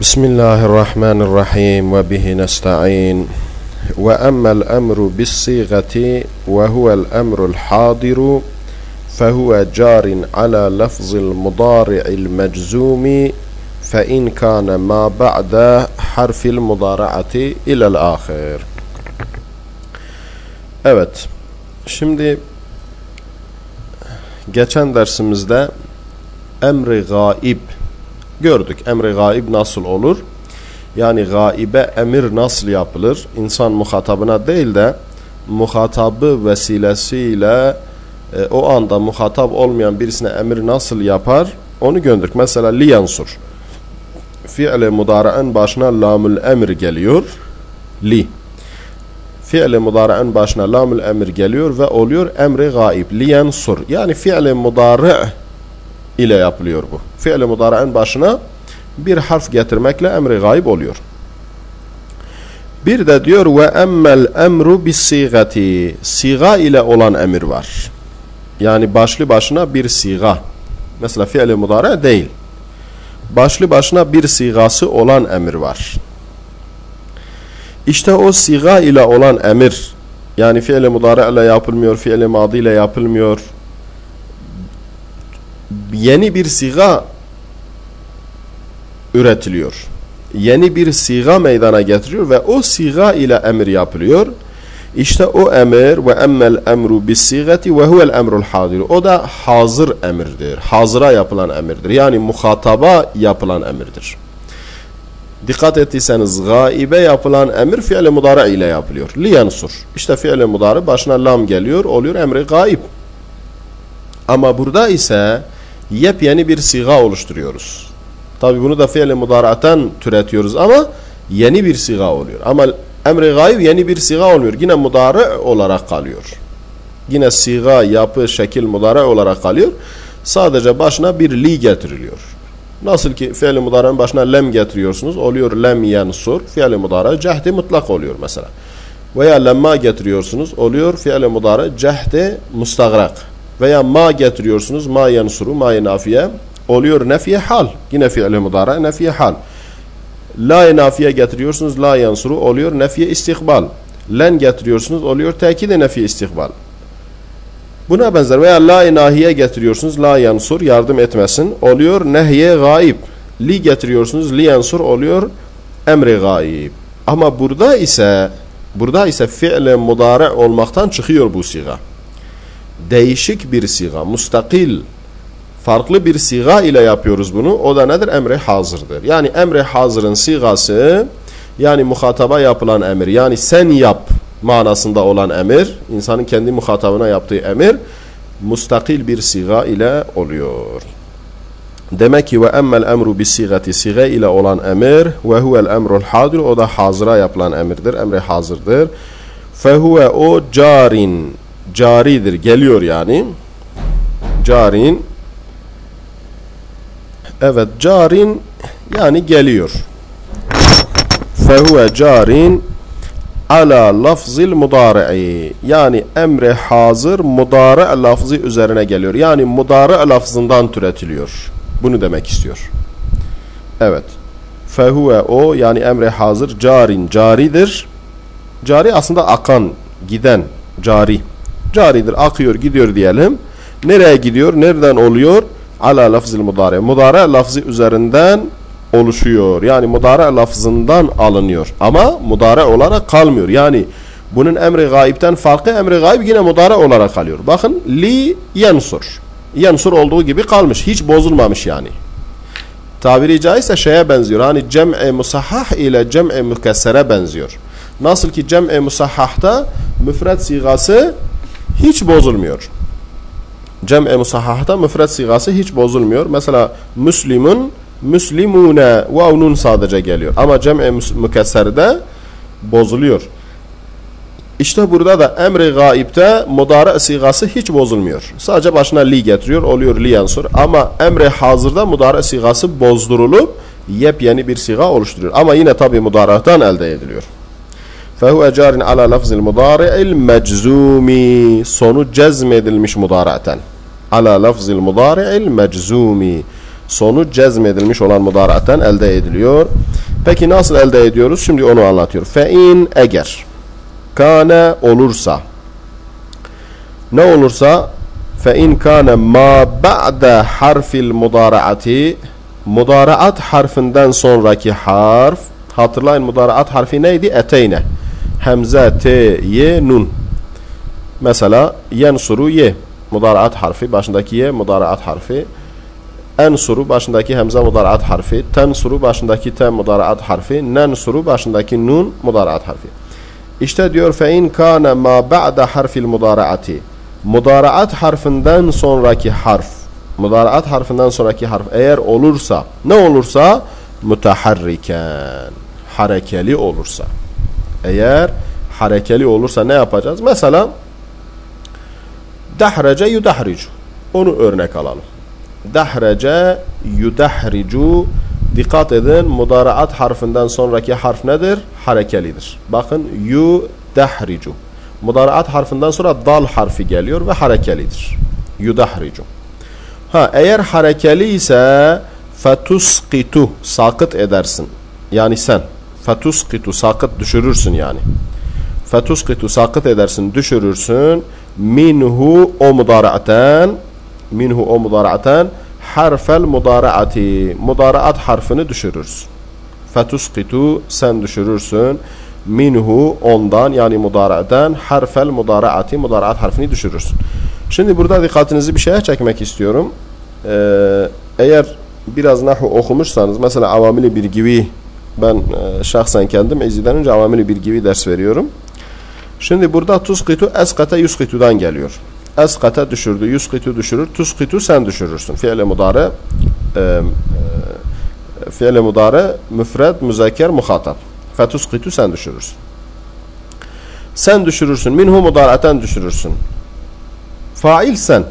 بسم الله الرحمن الرحيم وبه نستعين. وأما الأمر بالصيغة وهو الأمر الحاضر فهو جار على لفظ المضارع المجزوم فإن كان ما بعد حرف المضارعة إلى الآخر. Evet, şimdi geçen dersimizde emri gaib gördük. Emri gaib nasıl olur? Yani gaibe emir nasıl yapılır? İnsan muhatabına değil de muhatabı vesilesiyle e, o anda muhatap olmayan birisine emir nasıl yapar? Onu gördük. Mesela liyansur. Fi'le mudara'ın başına lamül emir geliyor. Li. Fi'le mudara'ın başına lamül emir geliyor ve oluyor emri gaib. Liyansur. Yani fi'le mudara' ile yapılıyor bu. Fi'l-i mudara'ın başına bir harf getirmekle emri gayb oluyor. Bir de diyor ve emmel emru bis sigati. Siga ile olan emir var. Yani başlı başına bir siga. Mesela mudara değil. Başlı başına bir sigası olan emir var. İşte o siga ile olan emir yani fi'l-i mudara ile yapılmıyor, fi'l-i madi ile yapılmıyor, yeni bir siga üretiliyor. Yeni bir siga meydana getiriyor ve o siga ile emir yapılıyor. İşte o emir ve emmel emru bis sigati ve huvel emrul hadir. O da hazır emirdir. Hazıra yapılan emirdir. Yani muhataba yapılan emirdir. Dikkat ettiyseniz gaibe yapılan emir fiil-i mudara ile yapılıyor. Liyansur. İşte fiil-i başına lam geliyor oluyor emri gaib. Ama burada ise yepyeni bir siga oluşturuyoruz. Tabi bunu da fiil-i mudara'tan türetiyoruz ama yeni bir siga oluyor. Ama emri gayb yeni bir siga olmuyor. Yine mudara olarak kalıyor. Yine siga, yapı, şekil mudara olarak kalıyor. Sadece başına bir li getiriliyor. Nasıl ki fiil-i mudara'nın başına lem getiriyorsunuz. Oluyor lem yensur. Fiil-i mudara cehdi mutlak oluyor mesela. Veya lemma getiriyorsunuz. Oluyor fiil-i mudara cehdi mustagrak veya ma getiriyorsunuz. Ma yansuru, ma nafiye. Oluyor nefiye hal. Yine fiil-i mudara nefiye hal. La nafiye getiriyorsunuz. La yansuru oluyor nefiye istikbal. Len getiriyorsunuz. Oluyor tekide nefiye istikbal. Buna benzer veya la nahiye getiriyorsunuz. La yansur yardım etmesin. Oluyor nehye gaib. Li getiriyorsunuz. Li yansur oluyor emri gaib. Ama burada ise burada ise fiil mudara olmaktan çıkıyor bu siga değişik bir siga, mustakil, farklı bir siga ile yapıyoruz bunu. O da nedir? Emri hazırdır. Yani emri hazırın sigası, yani muhataba yapılan emir, yani sen yap manasında olan emir, insanın kendi muhatabına yaptığı emir, mustakil bir siga ile oluyor. Demek ki ve emmel emru bis sigati siga ile olan emir ve huvel emrul hadir o da hazıra yapılan emirdir. Emri hazırdır. Fehuve o carin caridir. Geliyor yani. Carin. Evet carin yani geliyor. Fehuve carin ala lafzil mudari'i yani emre hazır mudari lafzı üzerine geliyor. Yani mudari lafzından türetiliyor. Bunu demek istiyor. Evet. Fehuve o yani emre hazır carin caridir. Cari aslında akan, giden, cari caridir, akıyor, gidiyor diyelim. Nereye gidiyor, nereden oluyor? Ala lafzil mudare. Mudare lafzı üzerinden oluşuyor. Yani mudare lafzından alınıyor. Ama mudare olarak kalmıyor. Yani bunun emri gaibten farklı emri gaib yine mudare olarak kalıyor. Bakın li yansur. Yansur olduğu gibi kalmış. Hiç bozulmamış yani. Tabiri caizse şeye benziyor. Hani cem'i musahhah ile cem'i mükessere benziyor. Nasıl ki cem'i musahhahta müfred sigası hiç bozulmuyor. Cem'e musahhahta müfred sigası hiç bozulmuyor. Mesela Müslimun, Müslimune vavnun sadece geliyor. Ama cem'e mükesserde bozuluyor. İşte burada da emri gaibte mudara sigası hiç bozulmuyor. Sadece başına li getiriyor, oluyor li yansur. Ama emri hazırda mudara sigası bozdurulup yepyeni bir siga oluşturuyor. Ama yine tabi mudara'tan elde ediliyor. فهو جار على لفظ المضارع المجزوم sonu cezmedilmiş mudaraten ala lafzil mudari'il meczumi sonu cezmedilmiş olan mudaraten elde ediliyor. Peki nasıl elde ediyoruz? Şimdi onu anlatıyor. Fe in eğer kane olursa ne olursa fe in kane ma ba'da harfil mudaraati mudaraat harfinden sonraki harf hatırlayın mudaraat harfi neydi? Eteyne. Hemze, T, Y, Nun. Mesela yensuru ye. Mudaraat harfi başındaki ye mudaraat harfi. Ensuru başındaki hemze mudaraat harfi. Tensuru başındaki te mudaraat harfi. Nensuru başındaki nun mudaraat harfi. İşte diyor fe in kana ma ba'da harfil mudaraati. Mudaraat harfinden sonraki harf. Mudaraat harfinden sonraki harf eğer olursa ne olursa mutaharriken harekeli olursa. Eğer harekeli olursa ne yapacağız? Mesela Dahrece yudahricu. Onu örnek alalım. Dahrece yudahricu. Dikkat edin mudaraat harfinden sonraki harf nedir? Harekelidir. Bakın yudahricu. Mudaraat harfinden sonra dal harfi geliyor ve harekelidir. Yudahricu. Ha eğer harekeli ise fetusqitu sakıt edersin. Yani sen fetusqitu sakıt düşürürsün yani. Fetusqitu sakıt edersin, düşürürsün minhu o mudara'aten minhu o mudara'aten harfel mudara'ati mudara'at harfini düşürürsün. Fetusqitu sen düşürürsün. Minhu ondan yani mudara'aten harfel mudara'ati mudara'at harfini düşürürsün. Şimdi burada dikkatinizi bir şeye çekmek istiyorum. Ee, eğer biraz nahu okumuşsanız mesela avamili bir gibi ben e, şahsen kendim eziden önce avamili bir gibi ders veriyorum. Şimdi burada tuskitu eskata yuskitudan geliyor. Eskata düşürdü, yuskitu düşürür, tuskitu sen düşürürsün. Fiile mudare e, e, fiile mudare müfred, müzekker, muhatap. Fetuskitu sen düşürürsün. Sen düşürürsün. Minhu mudaraten düşürürsün. Fail sen.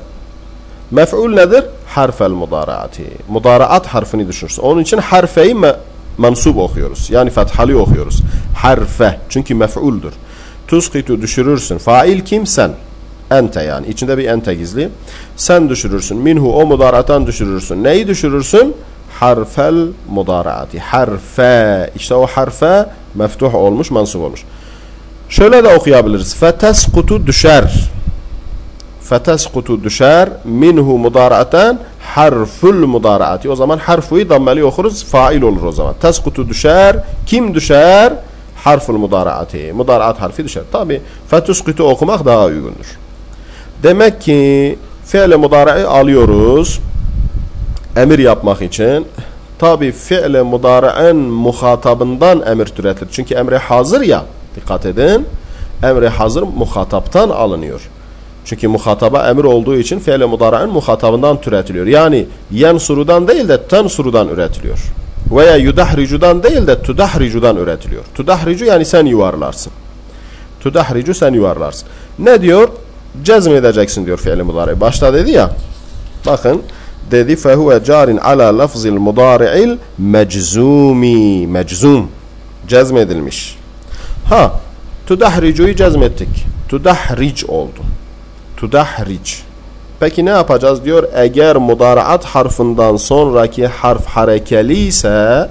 Mef'ul nedir? Harfel mudaraati. Mudaraat harfini düşürürsün. Onun için harfeyi me mansub okuyoruz. Yani fethali okuyoruz. Harfe. Çünkü mef'uldür. Tuskitu düşürürsün. Fail kim? Sen. Ente yani. İçinde bir ente gizli. Sen düşürürsün. Minhu o mudaratan düşürürsün. Neyi düşürürsün? Harfel mudaraati. Harfe. İşte o harfe meftuh olmuş, mansub olmuş. Şöyle de okuyabiliriz. Feteskutu düşer. Feteskutu düşer. Minhu mudaraten harful mudaraati. O zaman harfuyu dammeli okuruz. Fail olur o zaman. Teskutu düşer. Kim düşer? harful mudaraati. Mudaraat harfi düşer. Tabi fetuskutu okumak daha uygundur. Demek ki fiile mudara'i alıyoruz. Emir yapmak için. Tabi fiile mudara'en muhatabından emir türetilir. Çünkü emre hazır ya. Dikkat edin. Emre hazır muhataptan alınıyor. Çünkü muhataba emir olduğu için fiile mudara'en muhatabından türetiliyor. Yani yen surudan değil de ten surudan üretiliyor veya yudahricudan değil de tudahricudan üretiliyor. Tudahricu yani sen yuvarlarsın. Tudahricu sen yuvarlarsın. Ne diyor? Cezm edeceksin diyor fiili mudari. Başta dedi ya. Bakın dedi fehuve carin ala lafzil mudari'il meczumi. Meczum. Cezm edilmiş. Ha tudahricuyu cezmettik. Tudahric oldu. Tudahric. Peki ne yapacağız diyor? Eğer mudaraat harfinden sonraki harf harekeli ise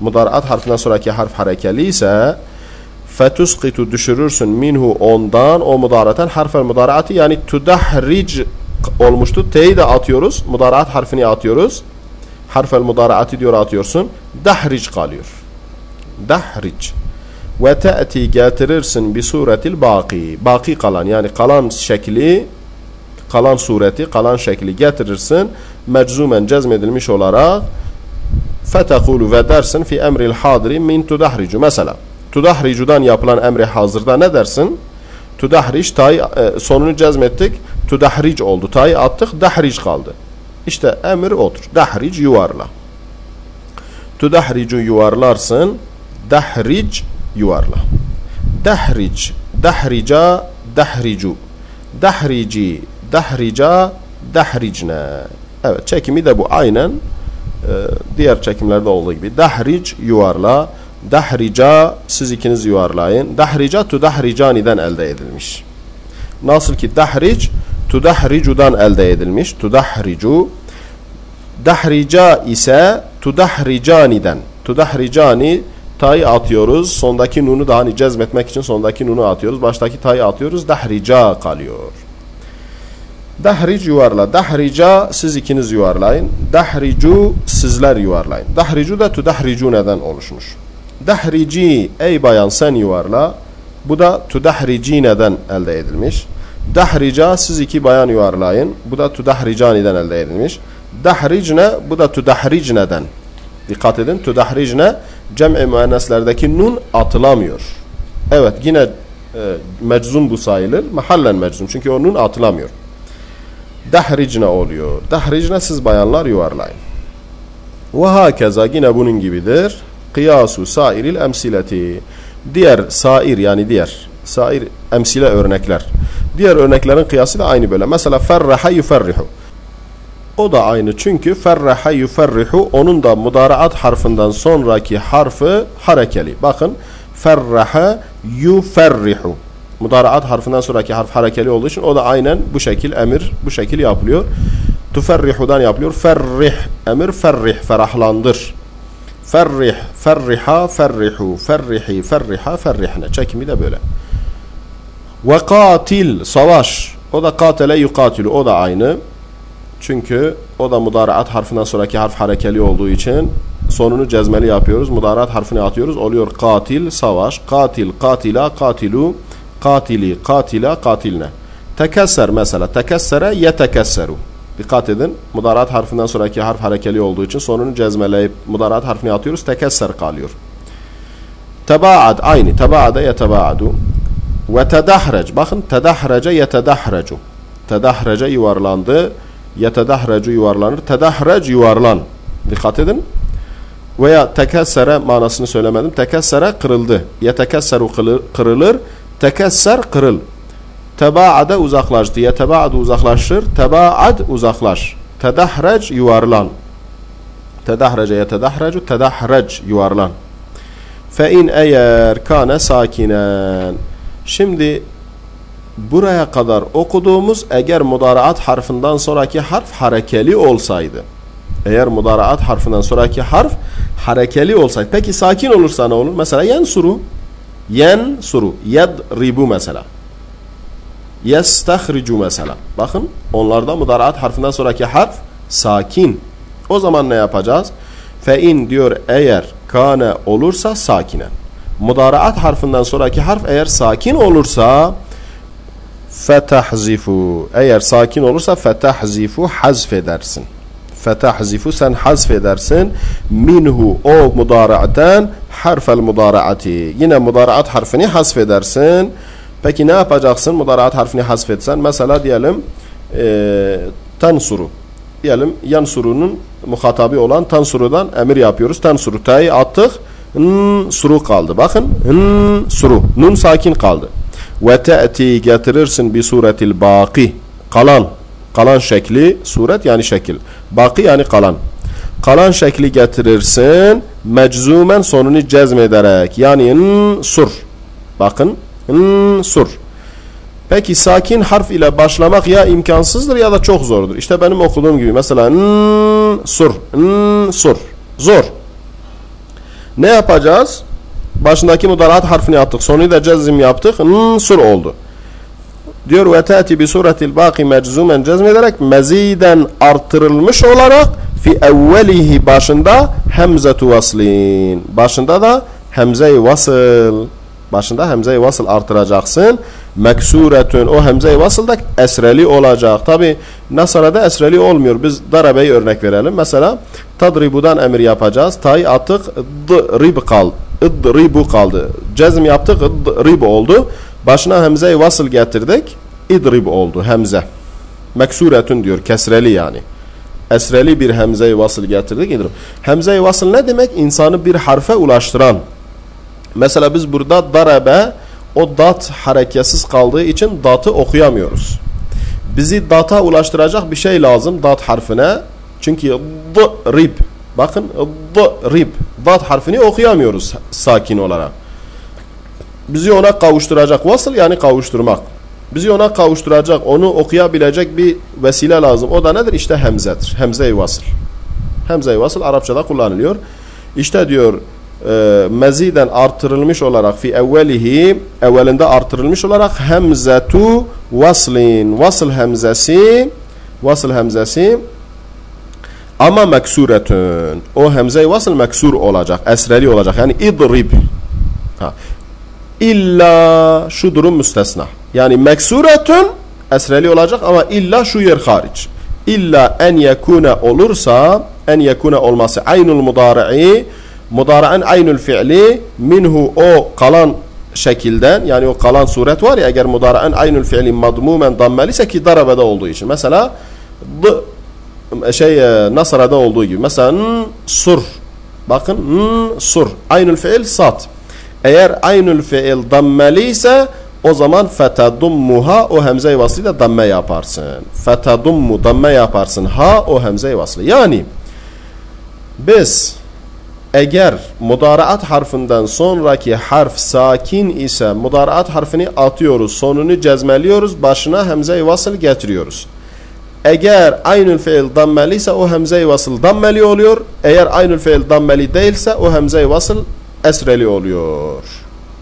mudaraat harfinden sonraki harf harekeli ise fetusqitu düşürürsün minhu ondan o mudaraten harfel mudaraati yani tudahric olmuştu. T'yi de atıyoruz. Mudaraat harfini atıyoruz. Harfel mudaraati diyor atıyorsun. Dahric kalıyor. Dahric. Ve te'ti getirirsin bi suretil baki. Baki kalan yani kalan şekli kalan sureti, kalan şekli getirirsin. Meczumen cezmedilmiş olarak fetekulu ve dersin fi emril hadiri min tudahricu. Mesela tudahricudan yapılan emri hazırda ne dersin? Tudahric tay e, sonunu cezmettik. Tudahric oldu. Tay attık. Dahric kaldı. İşte emir odur. Dahric yuvarla. Tudahricu yuvarlarsın. Dahric yuvarla. Dahric. Dahrica. Dahricu. Dahrici dahrica dahricne. Evet çekimi de bu aynen e, diğer çekimlerde olduğu gibi. Dahric yuvarla. Dahrica siz ikiniz yuvarlayın. Dahrica tu dahricani'den elde edilmiş. Nasıl ki dahric tu dahricudan elde edilmiş. Tu dahricu Dahrica ise tudahricaniden. Tudahricani ta'yı atıyoruz. Sondaki nunu da hani cezmetmek için sondaki nunu atıyoruz. Baştaki ta'yı atıyoruz. Dahrica kalıyor. Dahric yuvarla. Dahrica siz ikiniz yuvarlayın. Dahricu sizler yuvarlayın. Dahricu da tudahricu neden oluşmuş. Dahrici ey bayan sen yuvarla. Bu da tudahrici neden elde edilmiş. Dahrica siz iki bayan yuvarlayın. Bu da tudahricani'den elde edilmiş. Dahricne bu da tudahricne'den. Dikkat edin. Tudahricne cem'i müenneslerdeki nun atılamıyor. Evet yine e, meczum bu sayılır. Mahallen meczum. Çünkü o nun atılamıyor. Dahricne oluyor. Dahricne siz bayanlar yuvarlayın. Ve hakeza yine bunun gibidir. Kıyasu sairil emsileti. Diğer sair yani diğer sair emsile örnekler. Diğer örneklerin kıyası da aynı böyle. Mesela ferraha yuferrihu. O da aynı çünkü ferraha yuferrihu onun da mudaraat harfinden sonraki harfi harekeli. Bakın ferraha yuferrihu. Mudaraat harfinden sonraki harf harekeli olduğu için o da aynen bu şekil emir bu şekil yapılıyor. Tuferrihu'dan yapılıyor. Ferrih emir ferrih ferahlandır. Ferrih, ferriha, ferrihu, ferrihi, ferriha, ferrihne. Çekimi de böyle. Ve katil, savaş. O da katele yukatilu. O da aynı. Çünkü o da mudaraat harfinden sonraki harf harekeli olduğu için sonunu cezmeli yapıyoruz. Mudaraat harfini atıyoruz. Oluyor katil, savaş. Katil, katila, katilu, katili, katila, katilne. Tekesser mesela. Tekessere yetekesseru. Dikkat edin. Mudarat harfinden sonraki harf harekeli olduğu için sonunu cezmeleyip mudarat harfini atıyoruz. Tekesser kalıyor. Tebaad aynı. Tebaade yetebaadu. Ve tedahreç. Bakın tedahrece yetedahrecu. Tedahrece yuvarlandı. Yetedahrecu yuvarlanır. Tedahrec yuvarlan. Dikkat edin. Veya tekessere manasını söylemedim. Tekessere kırıldı. Yetekesseru kırılır. Tekesser kırıl. Tebaade uzaklaştı. Yetebaadu uzaklaşır. Tebaad uzaklaş. Tedahrec yuvarlan. Tedahrece yetedahrecu. Tedahrec yuvarlan. Fe in eğer kane sakinen. Şimdi buraya kadar okuduğumuz eğer mudaraat harfinden sonraki harf harekeli olsaydı. Eğer mudaraat harfinden sonraki harf harekeli olsaydı. Peki sakin olursa ne olur? Mesela yen suru. Yen suru. Yedribu mesela. Yestahricu mesela. Bakın onlarda mudaraat harfinden sonraki harf sakin. O zaman ne yapacağız? Fe in diyor eğer kane olursa sakinen. Mudaraat harfinden sonraki harf eğer sakin olursa fetahzifu. Eğer sakin olursa fetahzifu hazf edersin. Fetahzifu sen hazf edersin. Minhu o mudaraaten harfel mudaraati. Yine mudaraat harfini hazf edersin. Peki ne yapacaksın? Mudaraat harfini hazf etsen. Mesela diyelim e, tansuru. Diyelim yansurunun muhatabı olan tansurudan emir yapıyoruz. Tansuru ta'yı attık. N suru kaldı. Bakın n suru. Nun sakin kaldı. Ve te'ti getirirsin bir suretil baki. Kalan. Kalan şekli. Suret yani şekil. Baki yani kalan. Kalan şekli getirirsin. Meczumen sonunu cezmederek. Yani sur. Bakın sur. Peki sakin harf ile başlamak ya imkansızdır ya da çok zordur. İşte benim okuduğum gibi mesela n sur, n sur. Zor. Ne yapacağız? Başındaki mudarat harfini attık. Sonu da cezim yaptık. N sur oldu. Diyor ve tati bi suretil baki meczumen cezmederek meziden artırılmış olarak fi evvelihi başında hemzetu vaslin. Başında da hemze-i vasıl. Başında hemze-i vasıl artıracaksın. Meksuretün o hemze-i vasıl da esreli olacak. Tabi Nasara'da esreli olmuyor. Biz darabeyi örnek verelim. Mesela tadribudan emir yapacağız. Tay attık rib kal. İdribu kaldı. Cezm yaptık idrib oldu. Başına hemze-i vasıl getirdik. İdrib oldu hemze. Meksuretün diyor. Kesreli yani. Esreli bir hemze-i vasıl getirdik. İdrib. Hemze-i vasıl ne demek? İnsanı bir harfe ulaştıran. Mesela biz burada darabe o dat hareketsiz kaldığı için datı okuyamıyoruz. Bizi data ulaştıracak bir şey lazım dat harfine. Çünkü rib. Bakın rib. Dat harfini okuyamıyoruz sakin olarak. Bizi ona kavuşturacak. Vasıl yani kavuşturmak. Bizi ona kavuşturacak, onu okuyabilecek bir vesile lazım. O da nedir? İşte hemzedir. Hemze-i vasıl. Hemze-i vasıl Arapçada kullanılıyor. İşte diyor e, meziden artırılmış olarak fi evvelihi evvelinde artırılmış olarak hemzetu vaslin vasıl hemzesi vasıl hemzesi ama meksuretün o hemze-i vasıl meksur olacak esreli olacak yani idrib ha. illa şu durum müstesna yani meksuretün esreli olacak ama illa şu yer hariç illa en yekune olursa en yekune olması aynul mudari'i Mudara'ın aynül fiili minhu o kalan şekilden yani o kalan suret var ya eğer mudara'ın aynül fiili madmumen dammeli ise ki darabede olduğu için. Mesela şey e, nasarada olduğu gibi. Mesela sur. Bakın sur. Aynül fiil sat. Eğer aynül fiil dammeli ise o zaman fetadummuha o hemze-i vaslı damme yaparsın. Fetadummu damme yaparsın. Ha o hemze-i. Yani biz eğer mudaraat harfinden sonraki harf sakin ise mudaraat harfini atıyoruz, sonunu cezmeliyoruz, başına hemze-i vasıl getiriyoruz. Eğer aynül fiil dammeli ise o hemze-i vasıl dammeli oluyor. Eğer aynül fiil dammeli değilse o hemze-i vasıl esreli oluyor.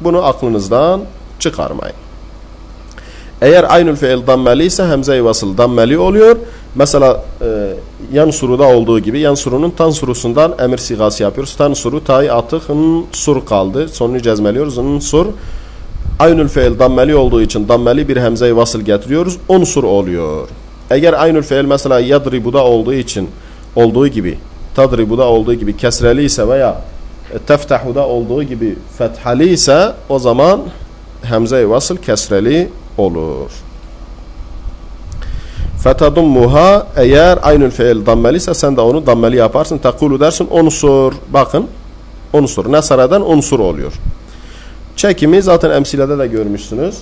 Bunu aklınızdan çıkarmayın. Eğer aynül fiil dammeli ise hemze-i vasıl dammeli oluyor. Mesela e, yan suruda olduğu gibi yan surunun tan surusundan emir sigası yapıyoruz. Tan suru ta'yı atık sur kaldı. Sonunu cezmeliyoruz. Sur aynül fiil dammeli olduğu için dammeli bir hemze-i vasıl getiriyoruz. Unsur oluyor. Eğer aynül fiil mesela yadribuda olduğu için olduğu gibi tadribuda olduğu gibi kesreli ise veya teftahuda olduğu gibi fethali ise o zaman hemze-i vasıl kesreli olur. Fetadummuha eğer aynül fiil dammeli ise sen de onu dammeli yaparsın. Takulu dersin unsur. Bakın unsur. Nesara'dan unsur oluyor. Çekimi zaten emsilede de görmüşsünüz.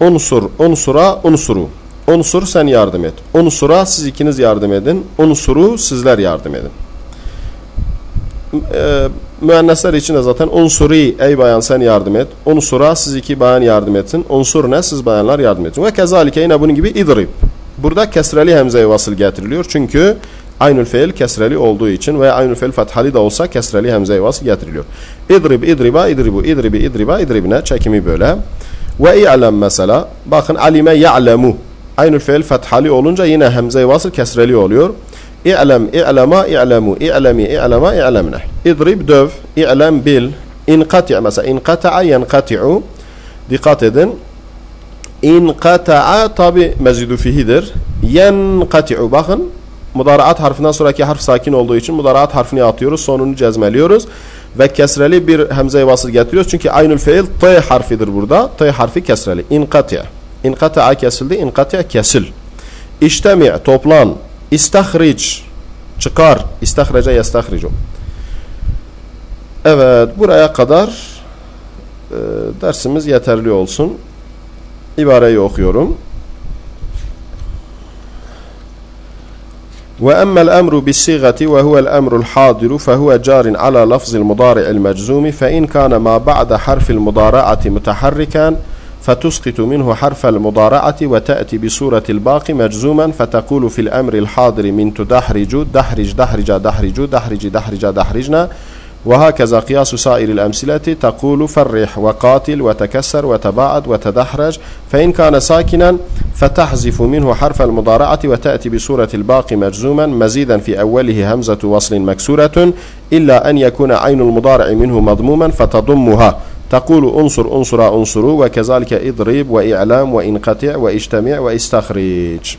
Unsur, unsura, unsuru. Unsur sen yardım et. Unsura siz ikiniz yardım edin. Unsuru sizler yardım edin. E, müennesler için de zaten unsuri ey bayan sen yardım et. Unsura siz iki bayan yardım etsin. Unsur ne siz bayanlar yardım edin. Ve kezalike yine bunun gibi idrib. Burada kesreli hemze vasıl getiriliyor. Çünkü aynül fiil kesreli olduğu için veya aynül fiil fethali de olsa kesreli hemze vasıl getiriliyor. İdrib, idriba, idribu, idribi, idriba, idribine çekimi böyle. Ve i'lem mesela. Bakın alime ya'lemu. Aynül fiil fethali olunca yine hemze vasıl kesreli oluyor. İ'lem, i'lema, i'lemu, i'lemi, i'lema, i'lemne. İdrib, döv, i'lem, bil. İnkati' mesela. İnkata'a, yenkati'u. Dikkat edin. İnkata'a tabi mezidu fihidir. Yenkati'u bakın. Mudaraat harfinden sonraki harf sakin olduğu için mudaraat harfini atıyoruz. Sonunu cezmeliyoruz. Ve kesreli bir hemze-i vasıl getiriyoruz. Çünkü aynül fiil t harfidir burada. T harfi kesreli. İnkati'a. İnkata'a kesildi. İnkati'a kesil. İştemi' toplan. İstahric. Çıkar. İstahrece yestahricu. Evet buraya kadar e, dersimiz yeterli olsun ibareyi okuyorum. وأما الأمر بالصيغة وهو الأمر الحاضر فهو جار على لفظ المضارع المجزوم فإن كان ما بعد حرف المضارعة متحركا فتسقط منه حرف المضارعة وتأتي بصورة الباقي مجزوما فتقول في الأمر الحاضر من تدحرج دحرج دحرج دحرج دحرج دحرج دحرجنا. وهكذا قياس سائر الأمثلة تقول فرح وقاتل وتكسر وتباعد وتدحرج. فإن كان ساكنا فتحذف منه حرف المضارعة وتأتي بصورة الباقي مجزوما. مزيدا في أوله همزة وصل مكسورة. إلا أن يكون عين المضارع منه مضموما فتضمها. تقول انصر انصر انصروا وكذلك اضرب وإعلام وإنقطع وإجتمع وإستخرج.